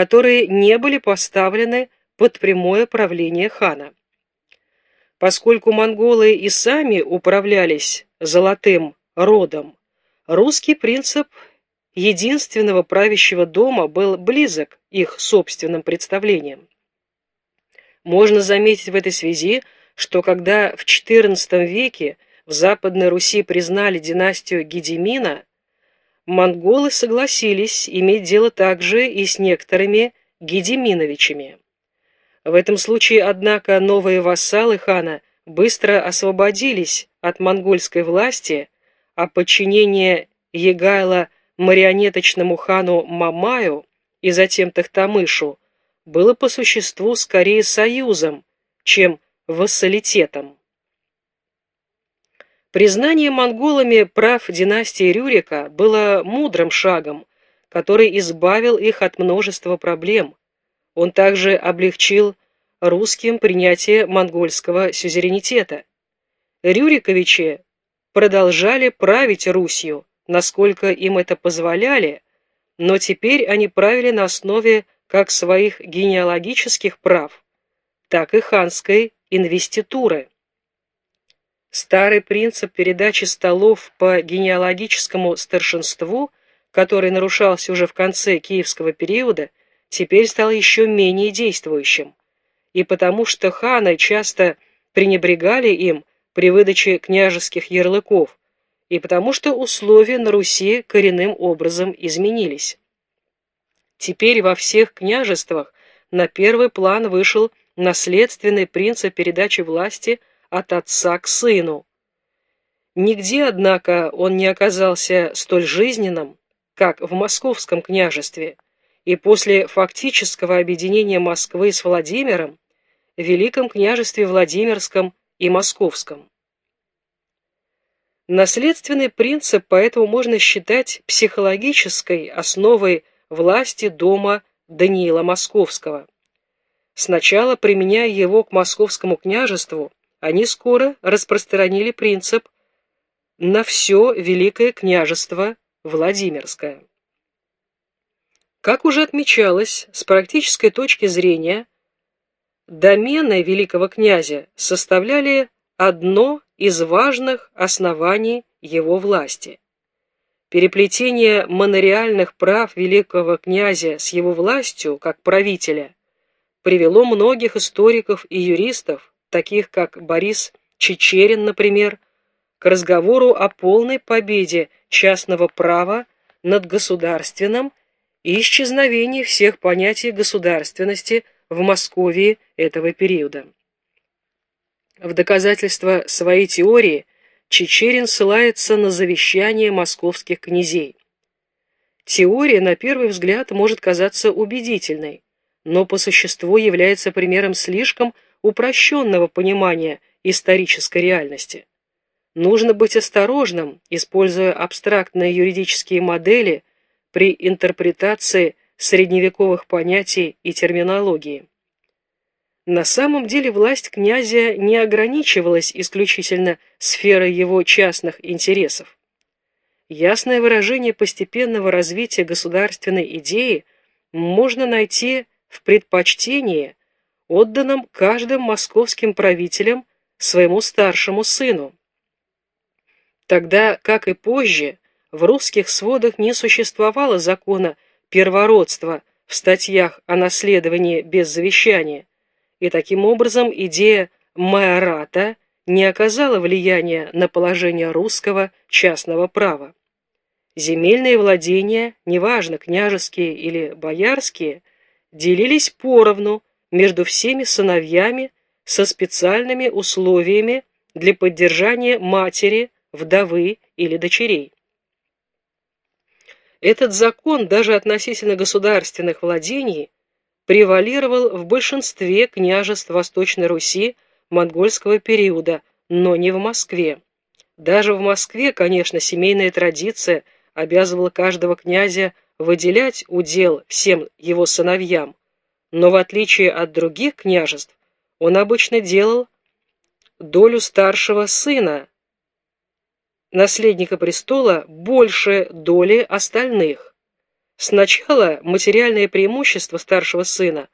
которые не были поставлены под прямое правление хана. Поскольку монголы и сами управлялись золотым родом, русский принцип единственного правящего дома был близок их собственным представлениям. Можно заметить в этой связи, что когда в XIV веке в Западной Руси признали династию Гедемина, монголы согласились иметь дело также и с некоторыми Гедеминовичами. В этом случае, однако, новые вассалы хана быстро освободились от монгольской власти, а подчинение Егайла марионеточному хану Мамаю и затем Тахтамышу было по существу скорее союзом, чем вассалитетом. Признание монголами прав династии Рюрика было мудрым шагом, который избавил их от множества проблем. Он также облегчил русским принятие монгольского сюзеренитета. Рюриковичи продолжали править Русью, насколько им это позволяли, но теперь они правили на основе как своих генеалогических прав, так и ханской инвеституры. Старый принцип передачи столов по генеалогическому старшинству, который нарушался уже в конце киевского периода, теперь стал еще менее действующим. И потому что ханы часто пренебрегали им при выдаче княжеских ярлыков, и потому что условия на Руси коренным образом изменились. Теперь во всех княжествах на первый план вышел наследственный принцип передачи власти от отца к сыну. Нигде, однако, он не оказался столь жизненным, как в московском княжестве, и после фактического объединения Москвы с Владимиром, Великом княжестве Владимирском и Московском. Наследственный принцип поэтому можно считать психологической основой власти дома Даниила Московского. Сначала, применяя его к московскому княжеству, они скоро распространили принцип на все Великое княжество Владимирское. Как уже отмечалось, с практической точки зрения, домены великого князя составляли одно из важных оснований его власти. Переплетение монориальных прав великого князя с его властью как правителя привело многих историков и юристов, таких как Борис Чечерин, например, к разговору о полной победе частного права над государственным и исчезновении всех понятий государственности в Москве этого периода. В доказательство своей теории Чечерин ссылается на завещание московских князей. Теория, на первый взгляд, может казаться убедительной, но по существу является примером слишком упрощенного понимания исторической реальности. Нужно быть осторожным, используя абстрактные юридические модели при интерпретации средневековых понятий и терминологии. На самом деле власть князя не ограничивалась исключительно сферой его частных интересов. Ясное выражение постепенного развития государственной идеи можно найти в предпочтении, отданном каждым московским правителем своему старшему сыну. Тогда, как и позже, в русских сводах не существовало закона первородства в статьях о наследовании без завещания, и таким образом идея майората не оказала влияния на положение русского частного права. Земельные владения, неважно княжеские или боярские, делились поровну между всеми сыновьями со специальными условиями для поддержания матери, вдовы или дочерей. Этот закон даже относительно государственных владений превалировал в большинстве княжеств Восточной Руси монгольского периода, но не в Москве. Даже в Москве, конечно, семейная традиция обязывала каждого князя выделять удел всем его сыновьям, но в отличие от других княжеств, он обычно делал долю старшего сына, наследника престола, больше доли остальных. Сначала материальное преимущество старшего сына